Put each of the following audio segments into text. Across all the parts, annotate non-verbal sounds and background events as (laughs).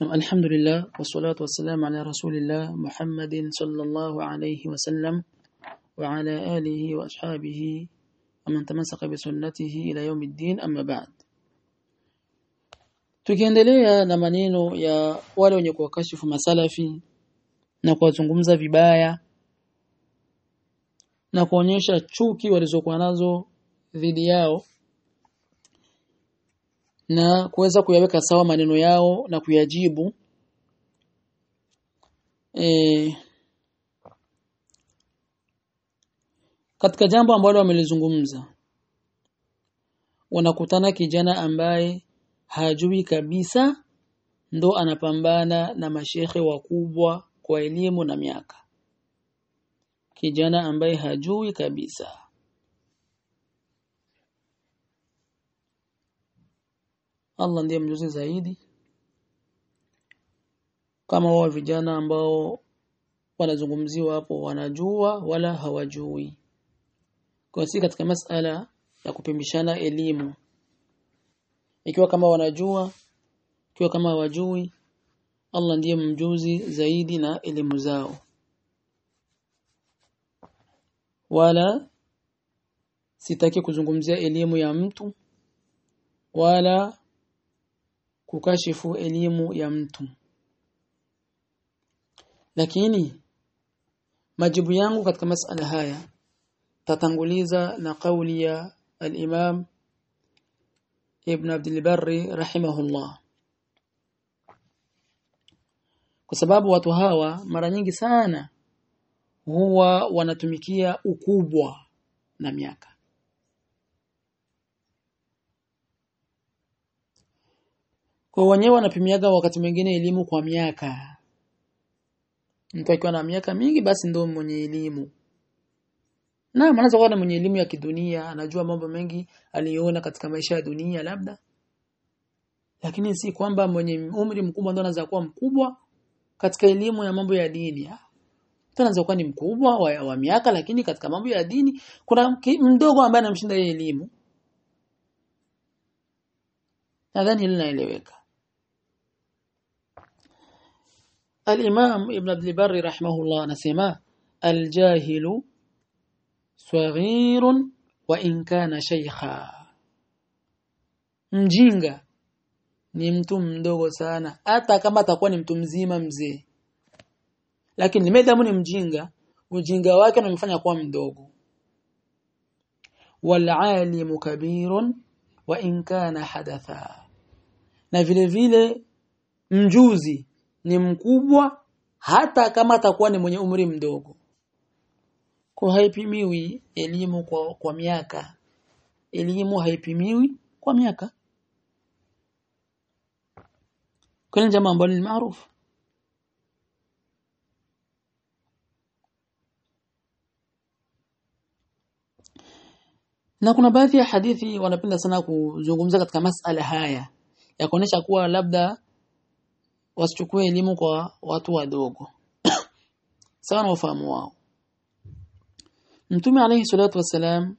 Alhamdulillah wassalatu wassalamu ala rasulillah Muhammadin sallallahu alayhi wasallam wa ala alihi wa ashabihi waman tamassaka bi sunnatihi ila yawmiddin amma ba'd. Tukiendelea na maneno ya wale wenye kuwakashifu masalafi na kuwazungumza vibaya na kuonyesha chuki walizokuwa nazo dhidi yao na kuweza kuyaweka sawa maneno yao na kuyajibu. E, katika jambo ambalo wamelizungumza wanakutana kijana ambaye hajui kabisa ndo anapambana na mashehe wakubwa kwa elimu na miaka. Kijana ambaye hajui kabisa Allah ndiye mjuzi zaidi. Kama wao vijana ambao wanazungumziwa hapo wanajua wala hawajui. Kwa si katika masala ya kupimbishana elimu. Ikiwa kama wanajua ikiwa kama hawajui Allah ndiye mjuzi zaidi na elimu zao. Wala sitaki kuzungumzia elimu ya mtu wala kukashifu elimu ya mtu. Lakini majibu yangu katika masala haya tatanguliza na kauli ya al-Imam Ibn Abdul Barri rahimahullah. Kwa sababu watu hawa mara nyingi sana huwa wanatumikia ukubwa na miaka kwa wenyewe wanapimiaga wakati mwingine elimu kwa miaka. Mtu akiwa na miaka mingi basi ndio mwenye elimu. Na anaweza kuwa mwenye elimu ya kidunia anajua mambo mengi aliyoona katika maisha ya dunia labda. Lakini si kwamba mwenye umri mkubwa ndio anaweza kuwa mkubwa katika elimu ya mambo ya dini. Mtu anaweza kuwa ni mkubwa wa, wa miaka lakini katika mambo ya dini kuna mdogo ambaye anamshinda yeye elimu. Nadhani hili linaeleweka Al-Imam Ibn Abdul Barri rahimahullah anasema الجاهل صغير wa in kana shaykha. Mjinga ni mtu mdogo sana hata kama atakuwa ni mtu mzima mzee. Lakini limedamu ni mjinga ujinga wake unamfanya kuwa mdogo. Wal kabirun wa in kana hadatha. Na vile vile mjuzi ni mkubwa hata kama atakuwa ni mwenye umri mdogo. Kwa haipimiwi elimu kwa, kwa miaka. Elimu haipimiwi kwa miaka. Kuna jambo ambalo ni maarufu. Na kuna baadhi ya hadithi wanapenda sana kuzungumza katika masala haya ya kuonesha kuwa labda wasichukue elimu kwa watu wadogo. (coughs) Sawa na ufahamu wao. Mtume alayhi salatu wasalam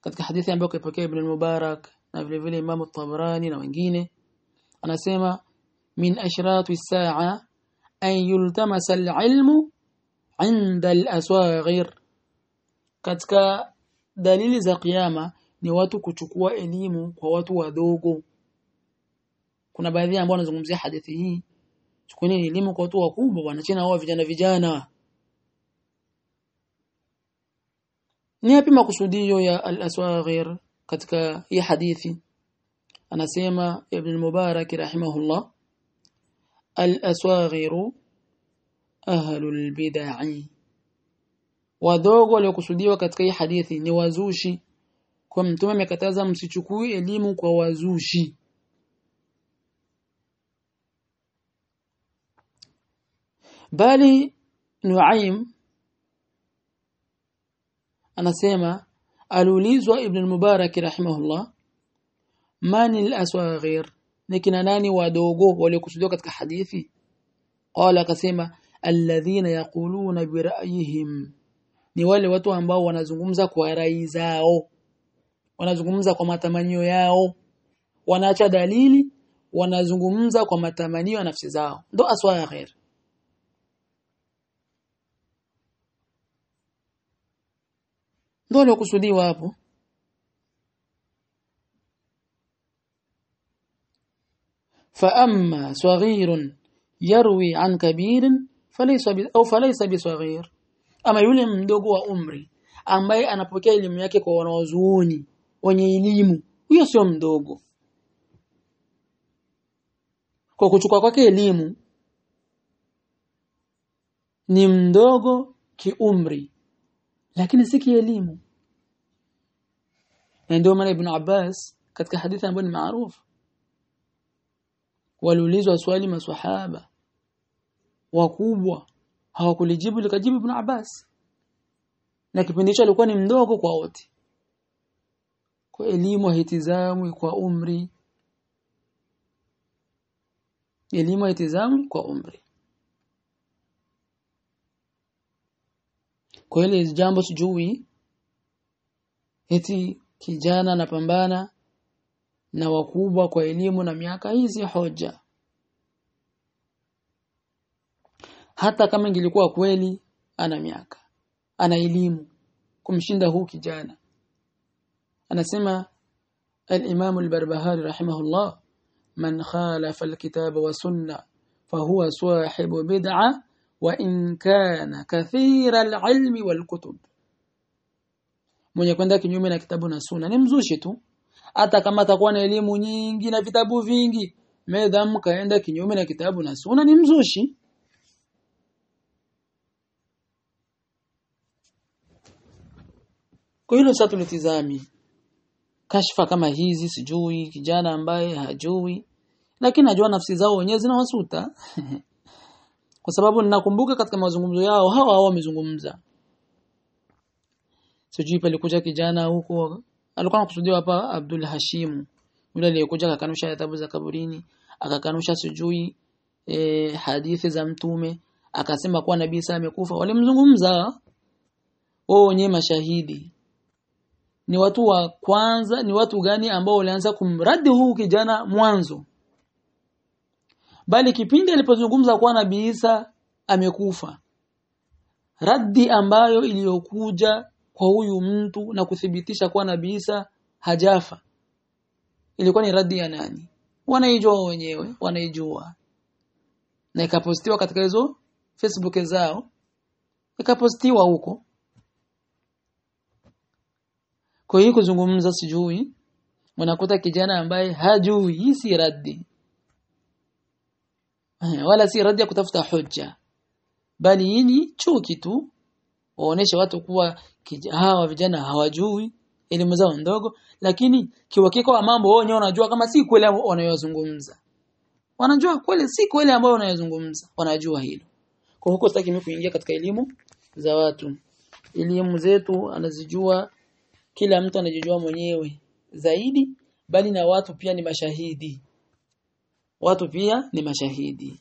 katika hadithi ambayo kaipokea Ibn al-Mubarak na vile vile Imam tabarani na wengine anasema min ashratu as-sa'a an yultamasa al-ilmu 'inda al-aswaghir. Katika dalili za kiyama ni watu kuchukua elimu kwa watu wadogo kuna baadhi ambao wanazungumzia hadithi hii. Chukueni elimu kwa watu wakubwa bwana chena wao vijana vijana. Ni yapi makusudio ya al-aswaghir katika hii hadithi? Anasema ibn al-mubarak rahimahullah al-aswaghir ahlu al-bid'ah wadogo waliokusudiwa katika hii hadithi ni wazushi. Kwa mtume amekataza msichukui elimu kwa wazushi bali Nuaim anasema aliulizwa Ibn al-Mubarak rahimahullah mani al-aswaghir? Ni kina nani wadogo waliokusudiwa katika hadithi? Qala akasema alladhina yaquluna bi ra'yihim. Ni wale watu ambao wanazungumza kwa rai zao wanazungumza kwa matamanio yao wanaacha dalili wanazungumza kwa matamanio ya nafsi zao. Ndo aswaghir ndio lokusudiwa hapo. Fa amma saghirun yarwi an kabirin falaysa au falaysa bisaghir ama yule mdogo wa umri ambaye anapokea elimu yake kwa wanaozuuni wenye elimu huyo sio mdogo. Kwa kuchukua kwake elimu ni mdogo kiumri lakini si kielimu. Ndio maana ibn Abbas katika hadithi ambayo ni maarufu waliulizwa swali maswahaba wakubwa hawakulijibu likajibu ibn Abbas. Na kipindi hicho alikuwa ni mdogo kwa wote. Kwa elimu hitizamu kwa umri. Elimu hitizamu kwa umri kwa ile jambo sijui. Eti kijana anapambana na wakubwa kwa elimu na miaka hizi hoja. Hata kama ingilikuwa kweli ana miaka ana elimu kumshinda huu kijana. Anasema al-Imam al-Barbahari rahimahullah man khalafa al-kitaba wa sunna fahuwa sahibu bid'a wa كان كثير العلم والكتب mwenye kwenda kinyume na kitabu na sunna ni mzushi tu. Hata kama atakuwa na elimu nyingi na vitabu vingi medham kaenda kinyume na kitabu na sunna ni mzushi. Kwa hilo sasa tulitizami kashfa kama hizi sijui kijana ambaye hajui lakini najua nafsi zao wenyewe zinawasuta (laughs) kwa sababu ninakumbuka katika mazungumzo yao hawa hawa wamezungumza. Sijui palikuja kijana huko alikuwa anakusudiwa hapa Abdul Hashim. Yule aliyekuja akakanusha adhabu za kaburini akakanusha sijui e, hadithi za mtume akasema kuwa nabii Isa amekufa. Walimzungumza wao wenyewe mashahidi. Ni watu wa kwanza ni watu gani ambao walianza kumradi huu kijana mwanzo bali kipindi alipozungumza kwa nabii Isa amekufa. Raddi ambayo iliyokuja kwa huyu mtu na kuthibitisha kwa nabii Isa hajafa ilikuwa ni raddi ya nani? Wanaijua wenyewe wanaijua. Na ikapostiwa katika hizo Facebook zao ikapostiwa huko. Kwa hiyo kuzungumza sijui unakuta kijana ambaye hajui hii si raddi wala si radi ya kutafuta hoja bali hii ni chuki tu. Waoneshe watu kuwa hawa vijana hawajui elimu zao ndogo. Lakini kiwakiko wa mambo wao wenyewe wanajua kama si kweli wanayozungumza. Wanajua kweli si kweli ambayo wanayozungumza. Wanajua hilo. Kwa huko sitaki mimi kuingia katika elimu za watu. Elimu zetu anazijua kila mtu anajijua mwenyewe zaidi. Bali na watu pia ni mashahidi watu pia ni mashahidi.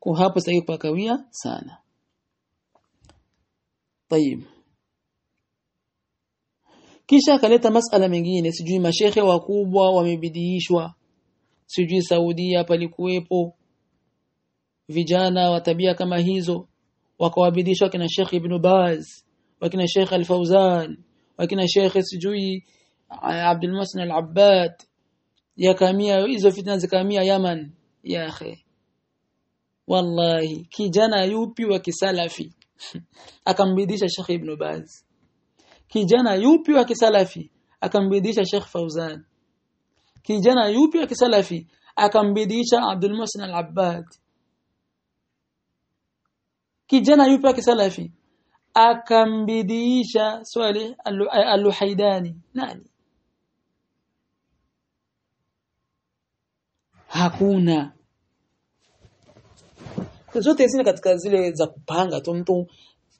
Kwa hapo sasa pakawia sana. Tayib kisha akaleta masala mengine sijui mashehe wakubwa wamebidiishwa sijui Saudia palikuwepo vijana wa tabia kama hizo wakawabidishwa kina Sheikh Ibn Baz wakina Sheikh Al-Fawzan wakina Sheikh sijui eh, Abdul Muhsin Al-Abbad. Yakamia hizo fitna zikamia Yaman ya akhi wallahi kijana yupi wa kisalafi akambidisha Sheikh Ibn Baz kijana yupi wa kisalafi akambidisha Sheikh Fauzan kijana yupi wa kisalafi akambidisha Abdul Muhsin Al-Abbad kijana yupi wa kisalafi akambidisha Swalih Al-Luhaidani nani hakuna. Zote zina katika zile za kupanga tu mtu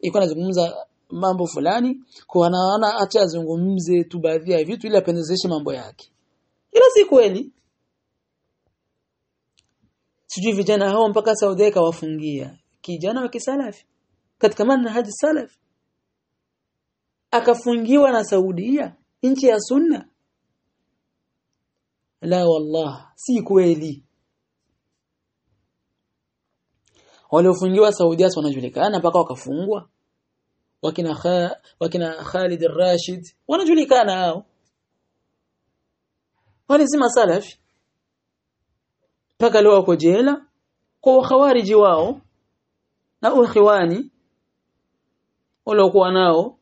iko anazungumza mambo fulani kwa anaona acha azungumze tu baadhi ya vitu ili apendezeshe mambo yake. Ila si kweli. Sijui vijana hao mpaka Saudi kawafungia. Kijana wa kisalafi. Katika manhaji salaf akafungiwa na Saudia nchi ya sunna la wallah si kweli. Waliofungiwa Saudia wanajulikana mpaka wakafungwa. Wakina kha, wakina Khalid al-Rashid wanajulikana hao. Wale salafi mpaka leo wako jela kwa khawariji wao na ukhiwani waliokuwa nao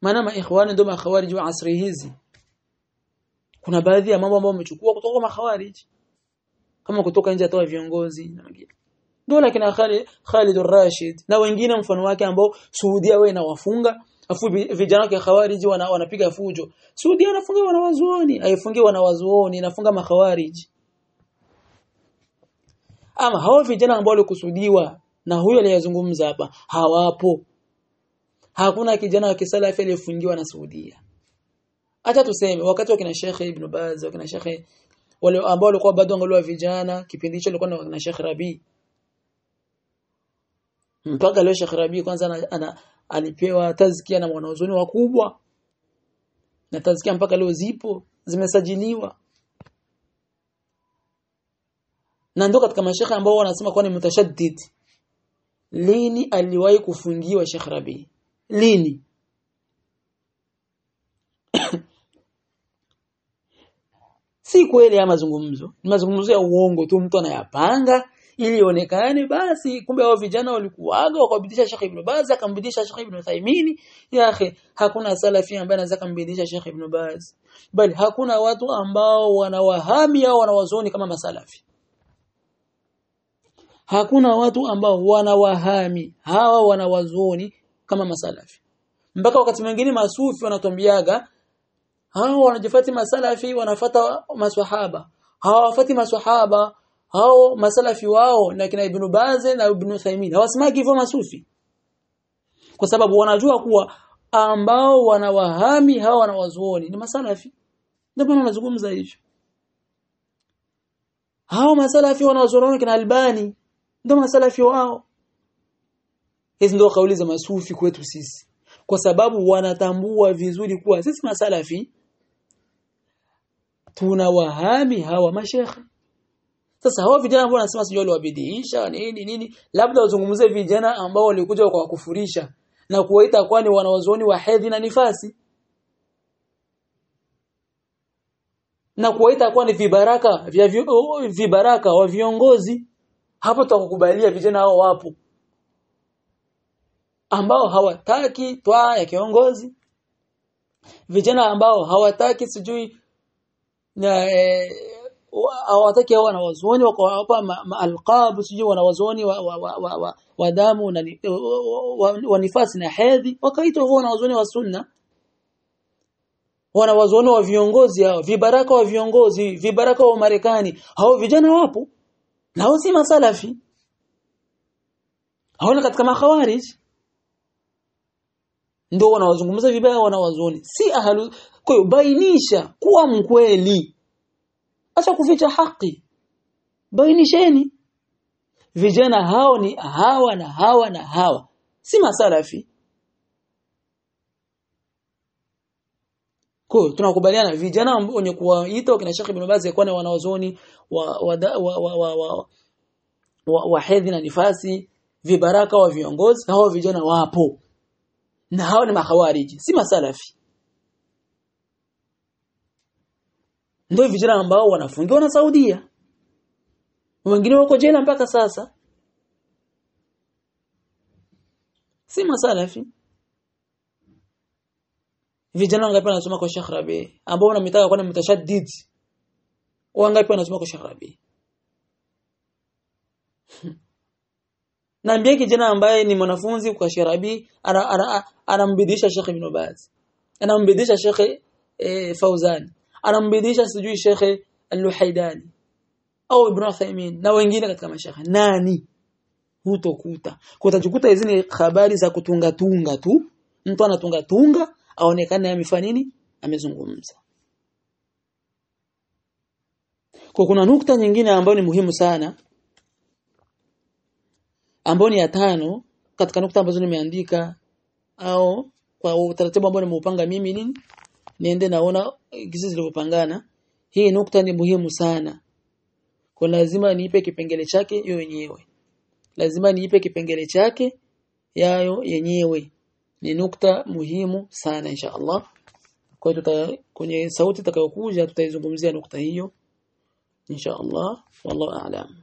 maana maikhwani ndio makhawariji wa asri hizi. Kuna baadhi ya mambo ambayo wamechukua kutoka kwa makhawarij. Kama kutoka nje atoa viongozi na wengine. Ndio lakini Khalid Khalid rashid na wengine mfano wake ambao Saudia wewe inawafunga. Afu vijana wa khawariji wana, wanapiga fujo. Saudia anafunga wanawazuoni. Haifungi wanawazuoni inafunga makhawarij. Ama hao vijana ambao walikusudiwa na huyo aliyezungumza hapa hawapo hakuna kijana wa kisalafi aliyefungiwa na Saudia. Acha tuseme wakati wakina Sheikh Ibn Baz wakina Sheikh wale ambao walikuwa bado angalua vijana kipindi hicho walikuwa na Sheikh Rabi. Mpaka leo Sheikh Rabi kwanza ana, ana, alipewa tazkia na wanazuoni wakubwa. Na tazkia mpaka leo zipo zimesajiliwa. Na ndio katika mashekhe ambao wanasema kwa ni mutashaddid lini aliwahi kufungiwa Sheikh Rabi lini? (coughs) Si kweli ya mazungumzo. Ni mazungumzo ya uongo tu mtu anayapanga ili ionekane. Basi kumbe hao vijana walikuaga wakabidisha Sheikh Ibn Baz akambidisha Sheikh Ibn Uthaymeen. Ya akhi hakuna salafi ambaye anaweza kumbidisha Sheikh Ibn Baz. Bali hakuna watu ambao wanawahami au wanawazoni kama masalafi. Hakuna watu ambao wanawahami. Hawa wanawazoni kama masalafi. Mpaka wakati mwingine masufi wanatuambiaga hao wanajifati masalafi wanafata maswahaba. Hawafati maswahaba. Hao masalafi wao na kina Ibn Baz na Ibn Thaymin. Hawasimaki hivyo masufi. Kwa sababu wanajua kuwa ambao wanawahami hao wanawazuoni ni masalafi. Maana wanazungumza hivyo hao masalafi wanawazuoni kina Albani. Ndio masalafi wao hizi ndio kauli za masufi kwetu sisi. Kwa sababu wanatambua vizuri kuwa sisi masalafi tunawahami hawa mashekhe. Sasa hawa vijana ambao wanasema sijui waliwabidiisha nini nini labda wazungumzie vijana ambao walikuja kwa kufurisha na kuwaita kwani wanawazuoni wa hedhi na nifasi. Na kuwaita kwani vibaraka vya vibaraka wa viongozi. Hapo tutakukubalia vijana hao wapo ambao hawataki twaa ya kiongozi. Vijana ambao hawataki sijui na e, hawataki hao wanawazuoni wakawapa ma, sijui wanawazuoni wa, wa, wa, wa, wa, wa damu na wa, nifasi na hedhi wakaitwa hao wanawazuoni wa sunna. Wanawazuoni wa viongozi hao vibaraka wa viongozi vibaraka wa Marekani hao vijana wapo. Na si masalafi. Hawana katika makhawarij ndio wanawazungumza vibaya wanawazoni si ahlu kwa hiyo bainisha kuwa mkweli. Acha kuficha haki. Bainisheni. Vijana hao ni hawa na hawa na hawa. Si masalafi. Kwa tunakubaliana vijana wenye kuwaita kina Sheikh Ibn Baz kwa wanawazoni wa wa wa wa, wa, wa, wa, wa hedhi na nifasi vibaraka wa viongozi hao vijana wapo na hawa ni mahawariji si masalafi. Ndio vijana ambao wanafungiwa na Saudia. Wengine wako jela mpaka sasa. Si masalafi. Vijana wangapi wanasoma kwa Sheikh Rabi? Ambao wanamitaka kwa mtashaddid wangapi wanasoma kwa Sheikh Rabi Naambia kijana ambaye ni mwanafunzi kwa Sharabi Rabi anambidisha ana, ana Sheikh Ibn Baz. Anambidisha Sheikh e, Fauzan anambidisha sijui Sheikh Al-Luhaidani au Ibn Uthaymeen na wengine katika mashaikh. nani? Hutokuta. Kutajikuta hizi ni habari za kutunga tunga tu. Mtu anatunga tunga aonekane amefanya nini? Amezungumza. Kwa kuna nukta nyingine ambayo ni muhimu sana ambayo ni ya tano katika nukta ambazo nimeandika au kwa utaratibu ambao nimeupanga mimi nini? Niende naona kisi zilivyopangana. Hii nukta ni muhimu sana. Kwa lazima niipe kipengele chake hiyo yenyewe. Lazima niipe kipengele chake yayo yenyewe. Ni nukta muhimu sana insha Allah. Kwa tuta kwenye sauti itakayokuja tutaizungumzia nukta hiyo insha Allah. Wallahu a'lam